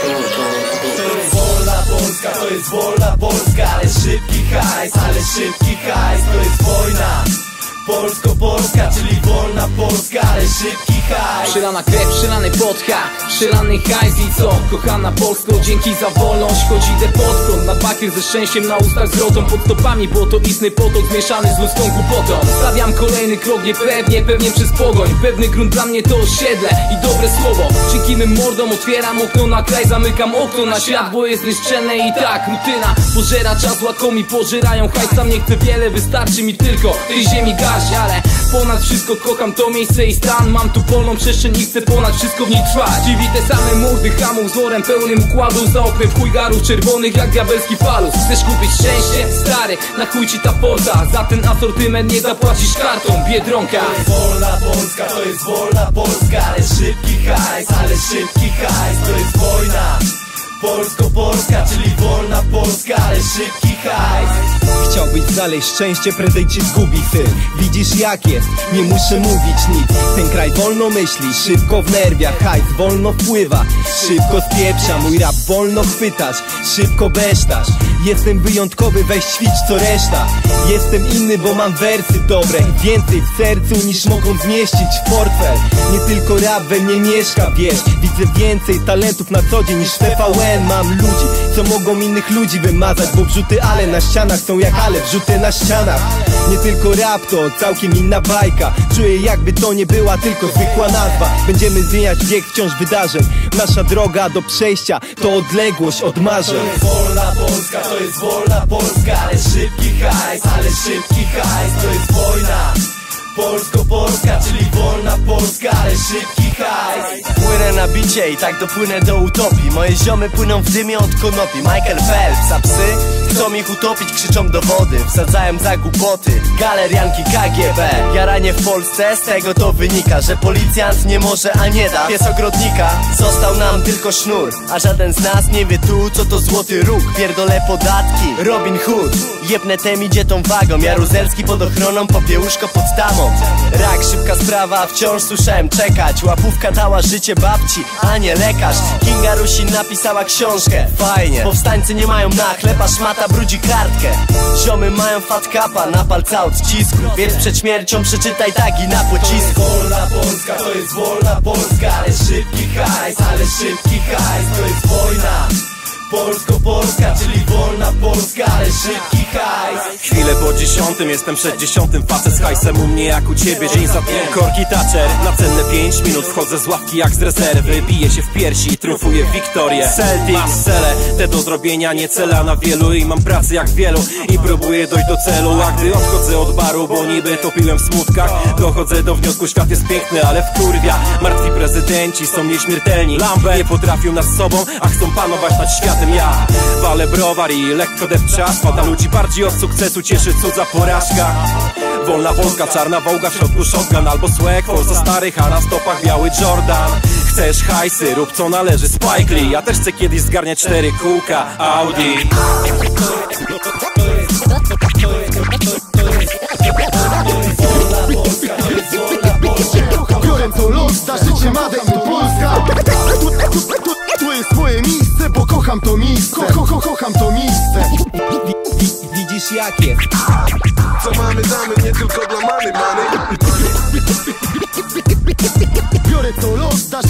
To jest wolna Polska, to jest wolna Polska Ale szybki hajs, ale szybki hajs To jest wojna. Polsko-Polska, czyli wolna Polska szybki hajs. Krew, przelany potka Przelany hajs i co? Kochana Polsko, dzięki za wolność. Choć idę pod na bakier ze szczęściem na ustach z Pod stopami błotoistny potok zmieszany z ludzką głupotą. Stawiam kolejny krok niepewnie, pewnie przez pogoń. Pewny grunt dla mnie to osiedle i dobre słowo. Dzięki mym mordom otwieram okno na kraj Zamykam okno na świat, bo jest nieszczelne i tak Rutyna. Pożera czas, łatwo mi pożerają hajs Sam nie chcę wiele, wystarczy mi tylko tej ziemi gaść Ale ponad wszystko kocham to miejsce i stan Mam tu polną przestrzeń i chcę ponad wszystko w niej trwać. Dziwi te same mordy hamów z worem pełnym układu Za oknem chuj garów czerwonych jak diabelski falus. Chcesz kupić szczęście? Stary, na chuj ci ta porta. Za ten asortyment nie zapłacisz kartą Biedronka. To jest wolna Polska, to jest wolna Polska. Ale szybki hajs, ale szybki hajs To jest wojna. Polsko-Polska, czyli wolna Polska Ale szybki hajs Chciałbyś znaleźć szczęście, prędzej cię zgubi syn Widzisz jak jest, nie muszę mówić nic. Ten kraj wolno myśli, szybko wnerwia Hajs wolno wpływa, szybko spieprza Mój rap wolno chwytasz, szybko besztasz Jestem wyjątkowy, weź ćwicz co reszta. Jestem inny, bo mam wersy dobre więcej w sercu niż mogą zmieścić w portfel. Nie tylko rap we mnie mieszka, wiesz. Widzę więcej talentów na co dzień niż w TVN Mam ludzi, co mogą innych ludzi wymazać Bo wrzuty ale na ścianach są jak ale wrzuty na ścianach Nie tylko rap to całkiem inna bajka. Czuję jakby to nie była tylko zwykła nazwa. Będziemy zmieniać wiek wciąż wydarzeń. Nasza droga do przejścia to odległość od To marzeń jest wolna Polska, to jest wolna Polska. Ale szybki hajs, ale szybki hajs. To jest wojna Polsko-Polska, czyli wolna Polska. Ale szybki hajs. Płynę na bicie i tak dopłynę do utopii. Moje ziomy płyną w dymie od konopi. Michael Phelps, a psy chcą ich utopić, krzyczą do wody. Wsadzają za głupoty, galerianki KGB Jaranie w Polsce, z tego to wynika Że policjant nie może, a nie da. Pies ogrodnika, został nam tylko sznur. A żaden z nas nie wie tu, co to złoty róg. Pierdolę podatki, Robin Hood. Jebnę tem idzie tą wagą. Jaruzelski pod ochroną, popiełuszko pod tamą Rak, szybka sprawa, wciąż słyszałem czekać. Łapówka dała życie babci, a nie lekarz. Kinga Rusin napisała książkę, fajnie. Powstańcy nie mają na chleba, szmata brudzi kartkę. Ziomy mają fat kapa na palca odcisku. Więc przed śmiercią przeczytaj tagi na pocisku. Wolna Polska, to jest wolna Polska. Ale szybki hajs, ale szybki hajs. To jest wojna. Polsko-Polska, czyli wolna Polska. Ale szybki 60 Jestem 60 facet z hajsem u mnie jak u ciebie. Dzień za dniem Korki Thatcher. Na cenne pięć minut wchodzę z ławki jak z rezerwy. Biję się w piersi i triumfuję Wiktorię. Celtic. Mam cele, te do zrobienia nie cela na wielu I mam pracy jak wielu. I próbuję dojść do celu A gdy odchodzę od baru, bo niby topiłem w smutkach Dochodzę do wniosku, świat jest piękny, ale wkurwia. Martwi prezydenci są nieśmiertelni. Lambert nie potrafią nad sobą, a chcą panować nad światem. Ja walę browar i lekko depczas Fata ludzi bardziej od sukcesu cieszy cud cudza porażka. Wolna Polska, czarna wołga, w środku shotgun albo swag. Starych, a na stopach biały Jordan. Chcesz hajsy, rób co należy Spike Lee. Ja też chcę kiedyś zgarniać cztery kółka Audi. Biorę to los, da życie Made in Polska. Tu jest moje miejsce, bo kocham to miejsce. Ko, ko, kocham to miejsce Wi- wi- Widzisz jak jest. Co mamy damy, nie tylko dla mamy, mamy. Biorę to los, da życie Made